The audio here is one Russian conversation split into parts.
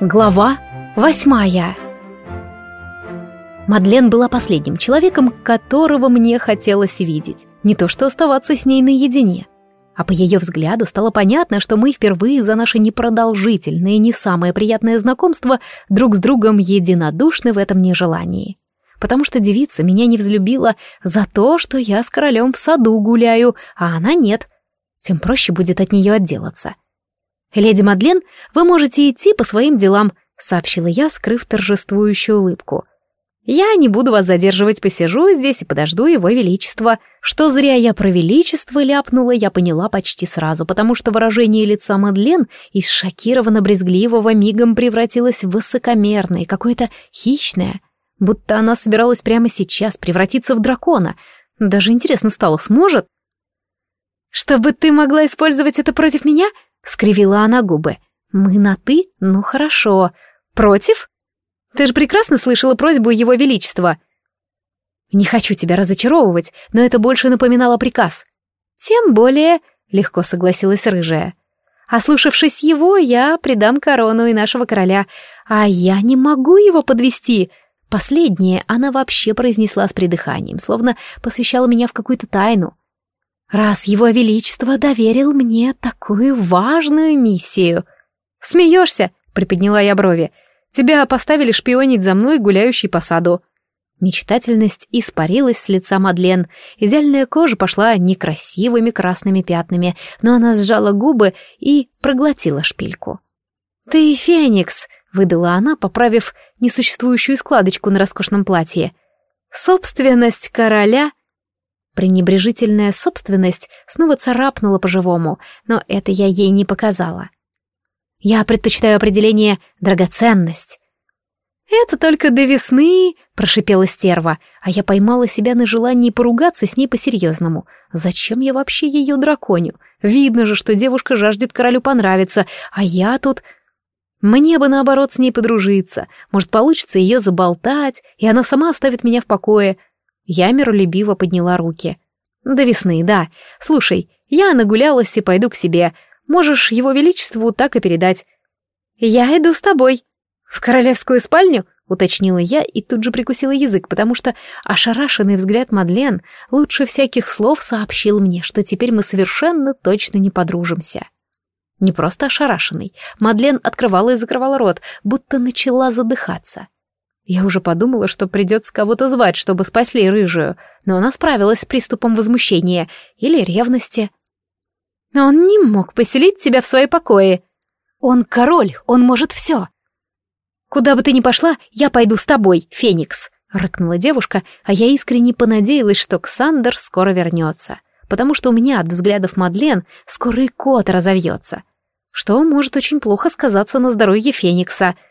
Глава восьмая Мадлен была последним человеком, которого мне хотелось видеть. Не то что оставаться с ней наедине. А по ее взгляду стало понятно, что мы впервые за наше непродолжительное и не самое приятное знакомство друг с другом единодушны в этом нежелании. Потому что девица меня не взлюбила за то, что я с королем в саду гуляю, а она нет. Тем проще будет от нее отделаться. «Леди Мадлен, вы можете идти по своим делам», — сообщила я, скрыв торжествующую улыбку. «Я не буду вас задерживать, посижу здесь и подожду его величества». Что зря я про величество ляпнула, я поняла почти сразу, потому что выражение лица Мадлен из шокированно-брезгливого мигом превратилось в высокомерное, какое-то хищное, будто она собиралась прямо сейчас превратиться в дракона. Даже интересно стало, сможет? «Чтобы ты могла использовать это против меня?» Скривила она губы. «Мы на «ты»? Ну хорошо. Против? Ты же прекрасно слышала просьбу Его Величества». «Не хочу тебя разочаровывать, но это больше напоминало приказ». «Тем более», — легко согласилась рыжая. «Ослушавшись его, я предам корону и нашего короля, а я не могу его подвести. Последнее она вообще произнесла с придыханием, словно посвящала меня в какую-то тайну раз его величество доверил мне такую важную миссию. Смеешься? приподняла я брови. Тебя поставили шпионить за мной, гуляющий по саду. Мечтательность испарилась с лица Мадлен. Идеальная кожа пошла некрасивыми красными пятнами, но она сжала губы и проглотила шпильку. «Ты феникс!» — выдала она, поправив несуществующую складочку на роскошном платье. «Собственность короля Пренебрежительная собственность снова царапнула по-живому, но это я ей не показала. Я предпочитаю определение «драгоценность». «Это только до весны», — прошипела стерва, а я поймала себя на желании поругаться с ней по-серьезному. Зачем я вообще ее драконю? Видно же, что девушка жаждет королю понравиться, а я тут... Мне бы, наоборот, с ней подружиться. Может, получится ее заболтать, и она сама оставит меня в покое. Я миролюбиво подняла руки. «До весны, да. Слушай, я нагулялась и пойду к себе. Можешь его величеству так и передать». «Я иду с тобой». «В королевскую спальню?» — уточнила я и тут же прикусила язык, потому что ошарашенный взгляд Мадлен лучше всяких слов сообщил мне, что теперь мы совершенно точно не подружимся. Не просто ошарашенный. Мадлен открывала и закрывала рот, будто начала задыхаться. Я уже подумала, что придется кого-то звать, чтобы спасли рыжую, но она справилась с приступом возмущения или ревности. Он не мог поселить тебя в свои покои. Он король, он может все. Куда бы ты ни пошла, я пойду с тобой, Феникс, рыкнула девушка, а я искренне понадеялась, что Ксандер скоро вернется, потому что у меня от взглядов Мадлен скоро и кот разовьется, что может очень плохо сказаться на здоровье Феникса —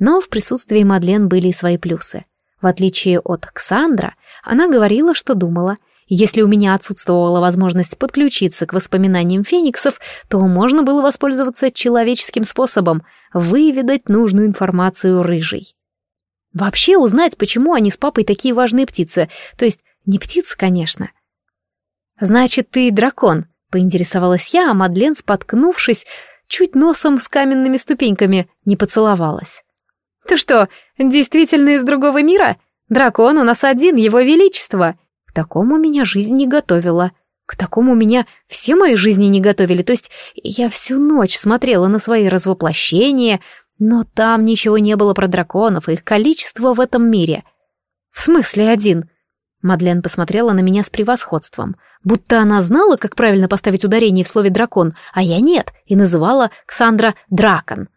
но в присутствии Мадлен были и свои плюсы. В отличие от Ксандра, она говорила, что думала. Если у меня отсутствовала возможность подключиться к воспоминаниям фениксов, то можно было воспользоваться человеческим способом — выведать нужную информацию рыжей. Вообще узнать, почему они с папой такие важные птицы, то есть не птицы, конечно. «Значит, ты дракон», — поинтересовалась я, а Мадлен, споткнувшись, чуть носом с каменными ступеньками не поцеловалась. Ты что, действительно из другого мира? Дракон у нас один, его величество. К такому меня жизнь не готовила. К такому меня все мои жизни не готовили. То есть я всю ночь смотрела на свои развоплощения, но там ничего не было про драконов и их количество в этом мире. В смысле один? Мадлен посмотрела на меня с превосходством, будто она знала, как правильно поставить ударение в слове «дракон», а я нет, и называла Ксандра «дракон».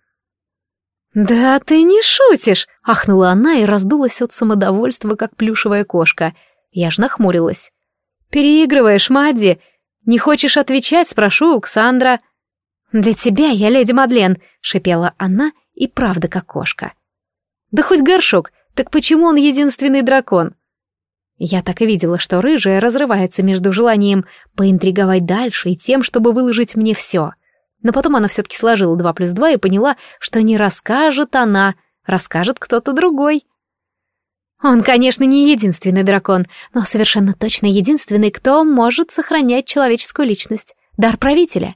«Да ты не шутишь!» — ахнула она и раздулась от самодовольства, как плюшевая кошка. Я ж нахмурилась. «Переигрываешь, Мадди! Не хочешь отвечать, спрошу у Ксандра». «Для тебя я леди Мадлен», — шипела она, и правда как кошка. «Да хоть горшок, так почему он единственный дракон?» Я так и видела, что рыжая разрывается между желанием поинтриговать дальше и тем, чтобы выложить мне все — но потом она все-таки сложила два плюс два и поняла, что не расскажет она, расскажет кто-то другой. Он, конечно, не единственный дракон, но совершенно точно единственный, кто может сохранять человеческую личность. Дар правителя.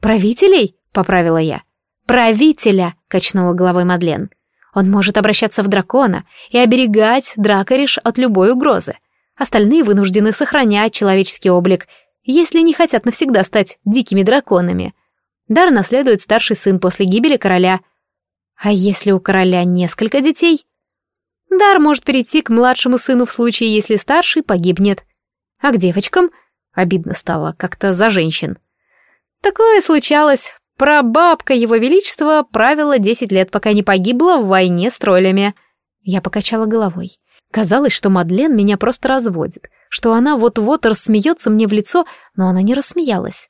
«Правителей?» — поправила я. «Правителя!» — качнула головой Мадлен. «Он может обращаться в дракона и оберегать Дракориш от любой угрозы. Остальные вынуждены сохранять человеческий облик, если не хотят навсегда стать дикими драконами. Дар наследует старший сын после гибели короля. А если у короля несколько детей?» Дар может перейти к младшему сыну в случае, если старший погибнет. А к девочкам? Обидно стало как-то за женщин. Такое случалось. Прабабка его величества правила десять лет, пока не погибла в войне с троллями. Я покачала головой. Казалось, что Мадлен меня просто разводит, что она вот-вот рассмеется мне в лицо, но она не рассмеялась.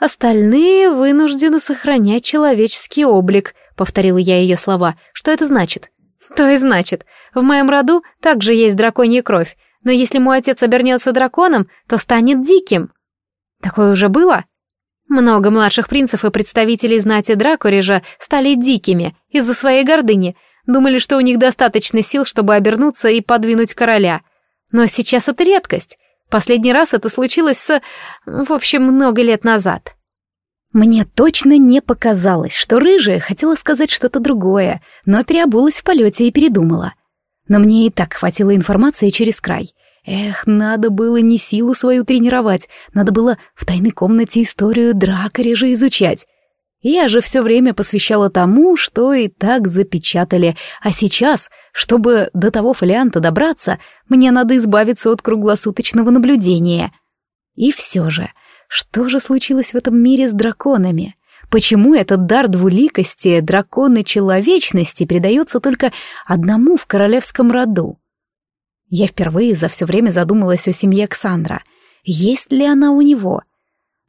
«Остальные вынуждены сохранять человеческий облик», — повторила я ее слова. «Что это значит?» То и значит, в моем роду также есть драконья кровь, но если мой отец обернется драконом, то станет диким. Такое уже было? Много младших принцев и представителей знати Дракорежа стали дикими из-за своей гордыни, думали, что у них достаточно сил, чтобы обернуться и подвинуть короля. Но сейчас это редкость. Последний раз это случилось с... в общем, много лет назад. Мне точно не показалось, что рыжая хотела сказать что-то другое, но переобулась в полете и передумала. Но мне и так хватило информации через край. Эх, надо было не силу свою тренировать, надо было в тайной комнате историю дракорежа изучать. Я же все время посвящала тому, что и так запечатали, а сейчас, чтобы до того фолианта добраться, мне надо избавиться от круглосуточного наблюдения. И все же, что же случилось в этом мире с драконами? Почему этот дар двуликости, драконы человечности передается только одному в королевском роду? Я впервые за все время задумалась о семье Ксандра. Есть ли она у него?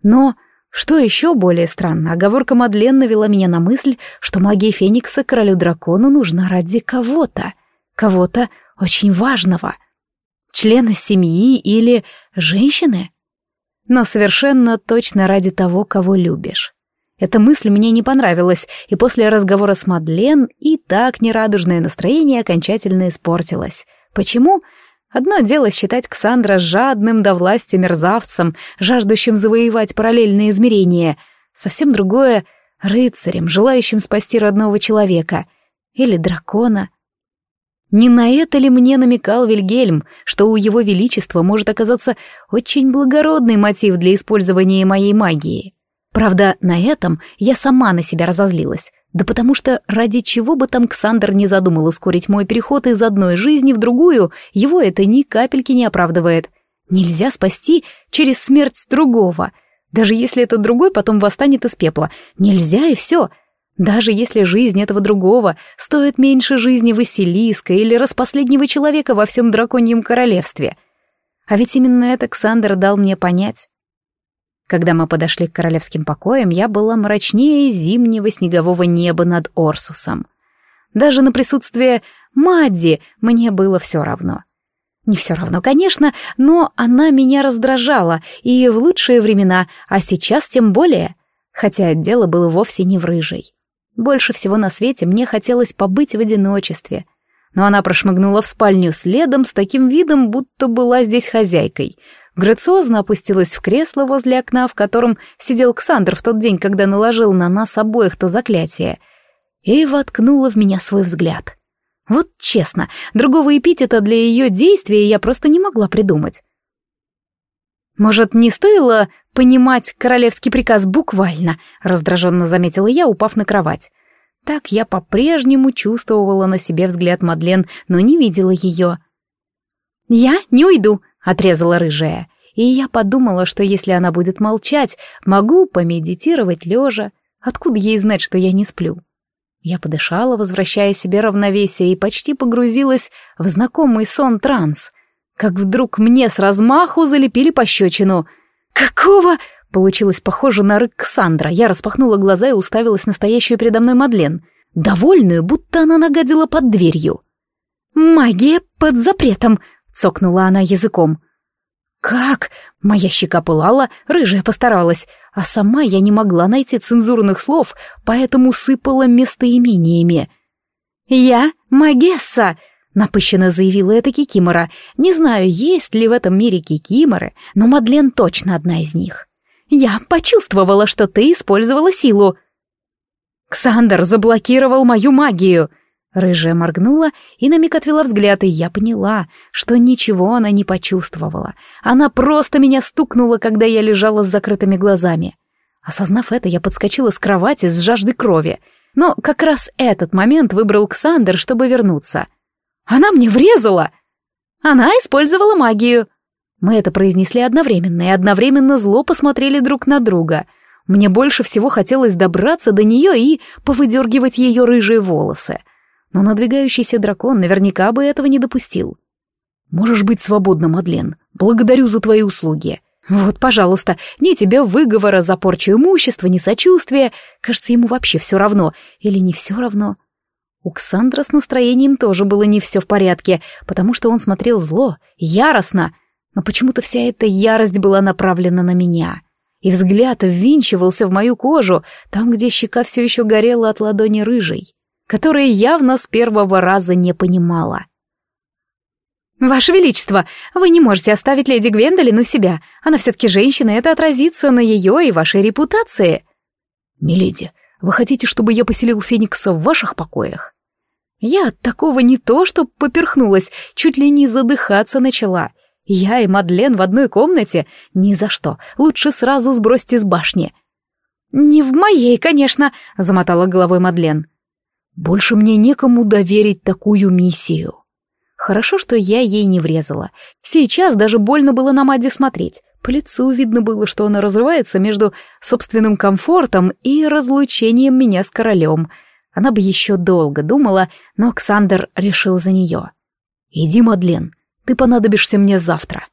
Но, что еще более странно, оговорка Мадлен навела меня на мысль, что магия Феникса королю-дракону нужна ради кого-то. Кого-то очень важного. Члена семьи или женщины? но совершенно точно ради того, кого любишь. Эта мысль мне не понравилась, и после разговора с Мадлен и так нерадужное настроение окончательно испортилось. Почему? Одно дело считать Ксандра жадным до власти мерзавцем, жаждущим завоевать параллельные измерения, совсем другое — рыцарем, желающим спасти родного человека. Или дракона. Не на это ли мне намекал Вильгельм, что у его величества может оказаться очень благородный мотив для использования моей магии? Правда, на этом я сама на себя разозлилась. Да потому что ради чего бы там Ксандр не задумал ускорить мой переход из одной жизни в другую, его это ни капельки не оправдывает. Нельзя спасти через смерть другого, даже если этот другой потом восстанет из пепла. Нельзя и все — даже если жизнь этого другого стоит меньше жизни Василиска или распоследнего человека во всем драконьем королевстве. А ведь именно это Ксандр дал мне понять. Когда мы подошли к королевским покоям, я была мрачнее зимнего снегового неба над Орсусом. Даже на присутствие Мадди мне было все равно. Не все равно, конечно, но она меня раздражала, и в лучшие времена, а сейчас тем более, хотя дело было вовсе не в рыжей. Больше всего на свете мне хотелось побыть в одиночестве. Но она прошмыгнула в спальню следом с таким видом, будто была здесь хозяйкой. Грациозно опустилась в кресло возле окна, в котором сидел Ксандр в тот день, когда наложил на нас обоих то заклятие, и воткнула в меня свой взгляд. Вот честно, другого эпитета для ее действия я просто не могла придумать. Может, не стоило понимать королевский приказ буквально, раздраженно заметила я, упав на кровать. Так я по-прежнему чувствовала на себе взгляд Мадлен, но не видела ее. «Я не уйду», — отрезала рыжая. И я подумала, что если она будет молчать, могу помедитировать лежа. Откуда ей знать, что я не сплю? Я подышала, возвращая себе равновесие, и почти погрузилась в знакомый сон-транс. Как вдруг мне с размаху залепили пощечину — «Какого?» Получилось похоже на рык Ксандра. Я распахнула глаза и уставилась на стоящую передо мной Мадлен, довольную, будто она нагадила под дверью. «Магия под запретом!» — цокнула она языком. «Как?» — моя щека пылала, рыжая постаралась, а сама я не могла найти цензурных слов, поэтому сыпала местоимениями. «Я Магесса!» Напыщенно заявила эта Кикимора. Не знаю, есть ли в этом мире Кикиморы, но Мадлен точно одна из них. Я почувствовала, что ты использовала силу. Ксандер заблокировал мою магию. Рыжая моргнула и на миг отвела взгляд, и я поняла, что ничего она не почувствовала. Она просто меня стукнула, когда я лежала с закрытыми глазами. Осознав это, я подскочила с кровати с жаждой крови. Но как раз этот момент выбрал Ксандер, чтобы вернуться. Она мне врезала! Она использовала магию. Мы это произнесли одновременно и одновременно зло посмотрели друг на друга. Мне больше всего хотелось добраться до нее и повыдергивать ее рыжие волосы. Но надвигающийся дракон наверняка бы этого не допустил. «Можешь быть свободна, Мадлен. Благодарю за твои услуги». «Вот, пожалуйста, ни тебе выговора за порчу имущества, ни сочувствия. Кажется, ему вообще все равно. Или не все равно?» У Ксандра с настроением тоже было не все в порядке, потому что он смотрел зло, яростно, но почему-то вся эта ярость была направлена на меня. И взгляд ввинчивался в мою кожу, там, где щека все еще горела от ладони рыжей, которая явно с первого раза не понимала. «Ваше Величество, вы не можете оставить леди Гвендолин у себя. Она все-таки женщина, это отразится на ее и вашей репутации». «Миледи, вы хотите, чтобы я поселил Феникса в ваших покоях?» Я от такого не то, что поперхнулась, чуть ли не задыхаться начала. Я и Мадлен в одной комнате? Ни за что. Лучше сразу сбросьте с башни. «Не в моей, конечно», — замотала головой Мадлен. «Больше мне некому доверить такую миссию». Хорошо, что я ей не врезала. Сейчас даже больно было на Мадди смотреть. По лицу видно было, что она разрывается между собственным комфортом и разлучением меня с королем. Она бы еще долго думала, но Оксандр решил за нее. «Иди, Мадлен, ты понадобишься мне завтра».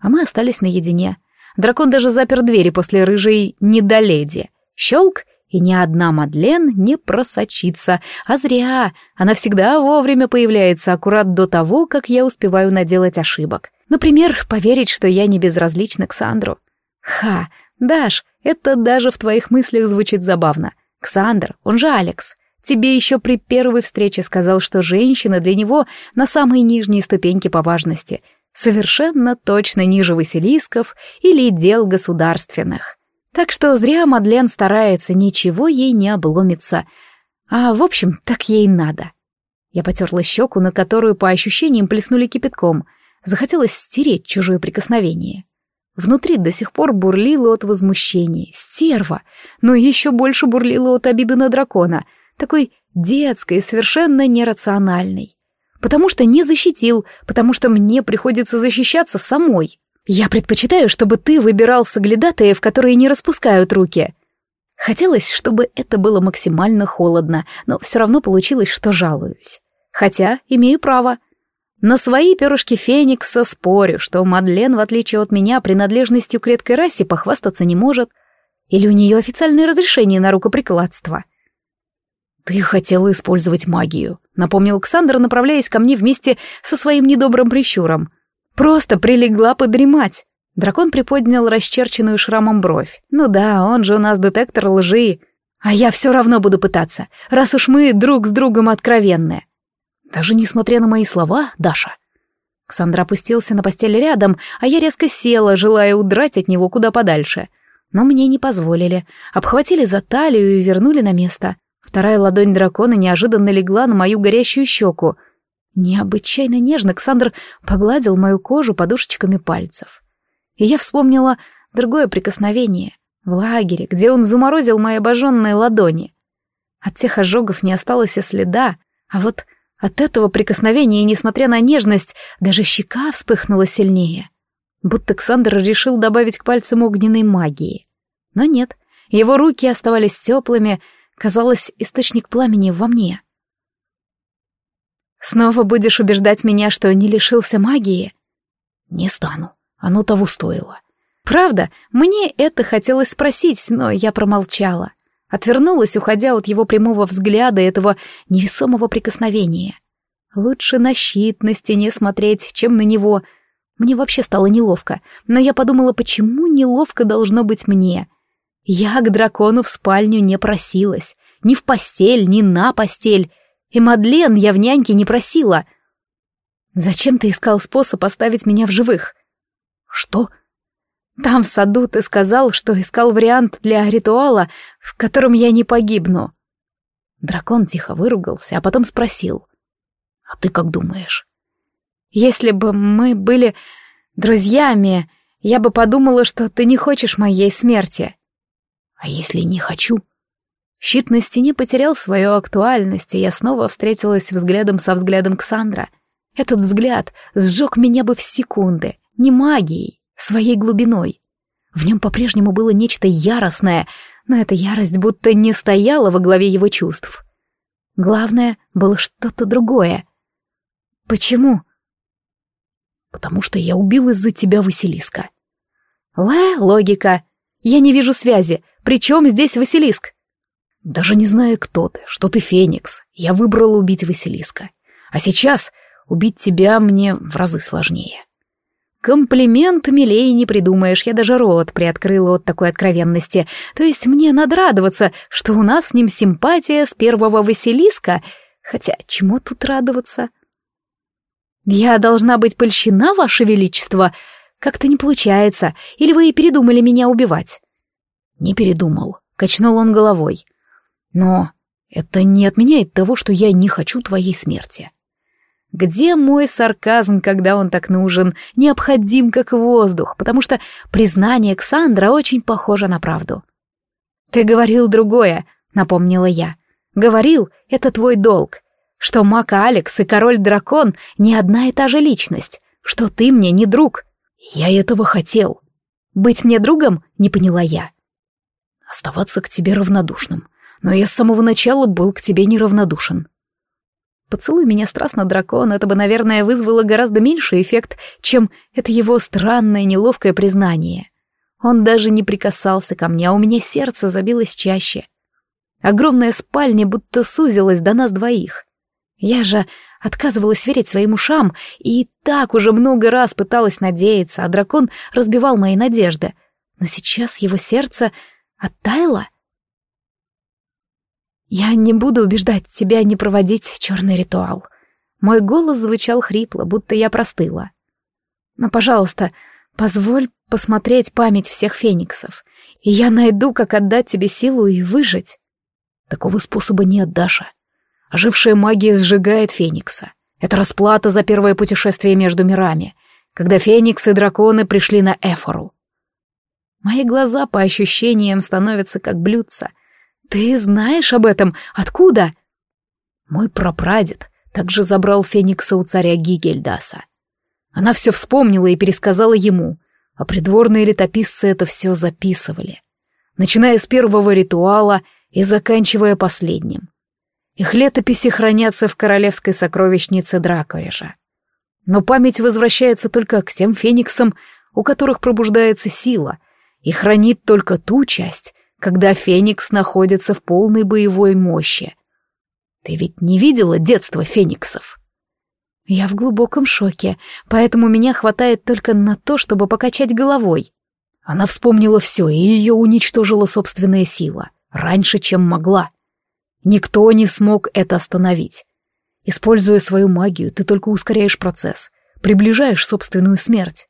А мы остались наедине. Дракон даже запер двери после рыжей недоледи. Щелк, и ни одна Мадлен не просочится. А зря. Она всегда вовремя появляется, аккурат до того, как я успеваю наделать ошибок. Например, поверить, что я не безразлична к Сандру. Ха, Даш, это даже в твоих мыслях звучит забавно. Ксандр, он же Алекс, тебе еще при первой встрече сказал, что женщина для него на самой нижней ступеньке по важности, совершенно точно ниже Василисков или дел государственных. Так что зря Мадлен старается, ничего ей не обломится. А, в общем, так ей надо. Я потерла щеку, на которую по ощущениям плеснули кипятком — Захотелось стереть чужое прикосновение. Внутри до сих пор бурлило от возмущения. Стерва! Но еще больше бурлило от обиды на дракона. Такой детской и совершенно нерациональной. Потому что не защитил, потому что мне приходится защищаться самой. Я предпочитаю, чтобы ты выбирал соглядатаев, которые не распускают руки. Хотелось, чтобы это было максимально холодно, но все равно получилось, что жалуюсь. Хотя имею право. На свои перышки Феникса спорю, что Мадлен, в отличие от меня, принадлежностью к редкой расе похвастаться не может. Или у нее официальное разрешение на рукоприкладство. «Ты хотела использовать магию», — напомнил Александр, направляясь ко мне вместе со своим недобрым прищуром. «Просто прилегла подремать». Дракон приподнял расчерченную шрамом бровь. «Ну да, он же у нас детектор лжи. А я все равно буду пытаться, раз уж мы друг с другом откровенны». Даже несмотря на мои слова, Даша. Ксандра опустился на постель рядом, а я резко села, желая удрать от него куда подальше. Но мне не позволили. Обхватили за талию и вернули на место. Вторая ладонь дракона неожиданно легла на мою горящую щеку. Необычайно нежно Ксандр погладил мою кожу подушечками пальцев. И я вспомнила другое прикосновение. В лагере, где он заморозил мои обожженные ладони. От тех ожогов не осталось и следа, а вот от этого прикосновения, несмотря на нежность, даже щека вспыхнула сильнее. Будто Ксандр решил добавить к пальцам огненной магии. Но нет, его руки оставались теплыми, казалось, источник пламени во мне. «Снова будешь убеждать меня, что не лишился магии?» «Не стану, оно того стоило». «Правда, мне это хотелось спросить, но я промолчала. Отвернулась, уходя от его прямого взгляда и этого невесомого прикосновения. Лучше на щит на стене смотреть, чем на него. Мне вообще стало неловко, но я подумала, почему неловко должно быть мне. Я к дракону в спальню не просилась. Ни в постель, ни на постель. И Мадлен я в няньке не просила. Зачем ты искал способ оставить меня в живых? Что? Там в саду ты сказал, что искал вариант для ритуала, в котором я не погибну. Дракон тихо выругался, а потом спросил. А ты как думаешь? Если бы мы были друзьями, я бы подумала, что ты не хочешь моей смерти. А если не хочу? Щит на стене потерял свою актуальность, и я снова встретилась взглядом со взглядом Ксандра. Этот взгляд сжег меня бы в секунды, не магией, своей глубиной. В нем по-прежнему было нечто яростное, но эта ярость будто не стояла во главе его чувств. Главное было что-то другое. Почему? Потому что я убил из-за тебя Василиска. Ла, логика. Я не вижу связи. Причем здесь Василиск? Даже не зная, кто ты, что ты Феникс, я выбрал убить Василиска. А сейчас убить тебя мне в разы сложнее. Комплимент милее не придумаешь, я даже рот приоткрыла от такой откровенности. То есть мне надо радоваться, что у нас с ним симпатия с первого Василиска, хотя чему тут радоваться? Я должна быть польщена, Ваше Величество? Как-то не получается. Или вы передумали меня убивать? Не передумал, качнул он головой. Но это не отменяет того, что я не хочу твоей смерти. Где мой сарказм, когда он так нужен, необходим как воздух, потому что признание Ксандра очень похоже на правду. «Ты говорил другое», — напомнила я. «Говорил, это твой долг, что Мак Алекс и Король-Дракон не одна и та же личность, что ты мне не друг». «Я этого хотел». «Быть мне другом?» — не поняла я. «Оставаться к тебе равнодушным но я с самого начала был к тебе неравнодушен. Поцелуй меня страстно, дракон, это бы, наверное, вызвало гораздо меньший эффект, чем это его странное неловкое признание. Он даже не прикасался ко мне, а у меня сердце забилось чаще. Огромная спальня будто сузилась до нас двоих. Я же отказывалась верить своим ушам и так уже много раз пыталась надеяться, а дракон разбивал мои надежды. Но сейчас его сердце оттаяло, «Я не буду убеждать тебя не проводить черный ритуал». Мой голос звучал хрипло, будто я простыла. «Но, пожалуйста, позволь посмотреть память всех фениксов, и я найду, как отдать тебе силу и выжить». Такого способа нет, Даша. Ожившая магия сжигает феникса. Это расплата за первое путешествие между мирами, когда фениксы и драконы пришли на Эфору. Мои глаза, по ощущениям, становятся как блюдца — «Ты знаешь об этом? Откуда?» Мой прапрадед также забрал Феникса у царя Гигельдаса. Она все вспомнила и пересказала ему, а придворные летописцы это все записывали, начиная с первого ритуала и заканчивая последним. Их летописи хранятся в королевской сокровищнице Дракорежа. Но память возвращается только к тем фениксам, у которых пробуждается сила, и хранит только ту часть, когда Феникс находится в полной боевой мощи. Ты ведь не видела детство Фениксов? Я в глубоком шоке, поэтому меня хватает только на то, чтобы покачать головой. Она вспомнила все, и ее уничтожила собственная сила, раньше, чем могла. Никто не смог это остановить. Используя свою магию, ты только ускоряешь процесс, приближаешь собственную смерть.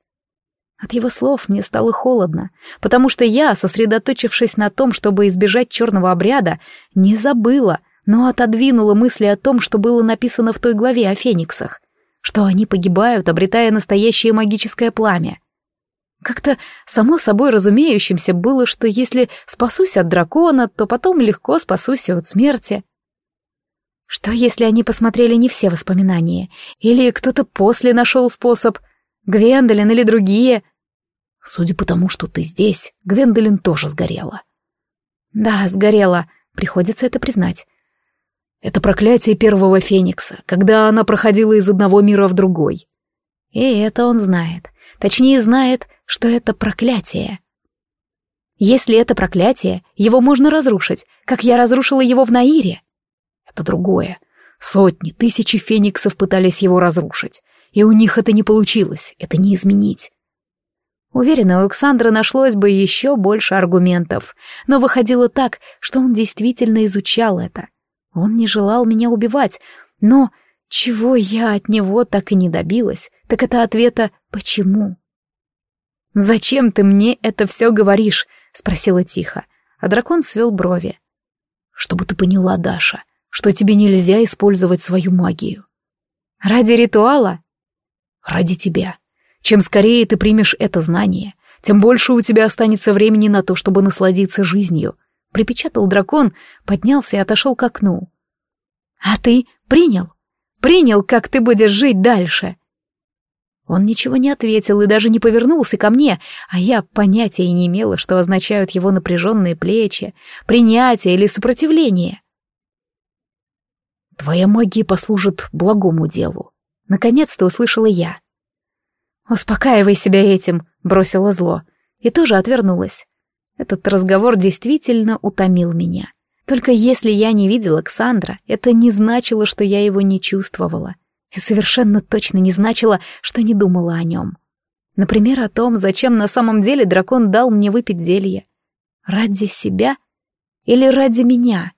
От его слов мне стало холодно, потому что я, сосредоточившись на том, чтобы избежать черного обряда, не забыла, но отодвинула мысли о том, что было написано в той главе о фениксах, что они погибают, обретая настоящее магическое пламя. Как-то само собой разумеющимся было, что если спасусь от дракона, то потом легко спасусь от смерти. Что если они посмотрели не все воспоминания, или кто-то после нашел способ, Гвендолин или другие — Судя по тому, что ты здесь, Гвендолин тоже сгорела. Да, сгорела, приходится это признать. Это проклятие первого Феникса, когда она проходила из одного мира в другой. И это он знает. Точнее, знает, что это проклятие. Если это проклятие, его можно разрушить, как я разрушила его в Наире. Это другое. Сотни, тысячи фениксов пытались его разрушить, и у них это не получилось, это не изменить. Уверена, у Александра нашлось бы еще больше аргументов, но выходило так, что он действительно изучал это. Он не желал меня убивать, но Чего я от него так и не добилась, так это ответа «почему?». «Зачем ты мне это все говоришь?» — спросила тихо, а дракон свел брови. «Чтобы ты поняла, Даша, что тебе нельзя использовать свою магию». «Ради ритуала?» «Ради тебя. Чем скорее ты примешь это знание, тем больше у тебя останется времени на то, чтобы насладиться жизнью», — припечатал дракон, поднялся и отошел к окну. «А ты принял? Принял, как ты будешь жить дальше?» Он ничего не ответил и даже не повернулся ко мне, а я понятия не имела, что означают его напряженные плечи, принятие или сопротивление. «Твоя магия послужит благому делу», — наконец-то услышала я. «Успокаивай себя этим», — бросила зло, и тоже отвернулась. Этот разговор действительно утомил меня. Только если я не видела Александра, это не значило, что я его не чувствовала и совершенно точно не значило, что не думала о нем. Например, о том, зачем на самом деле дракон дал мне выпить зелье. Ради себя или ради меня?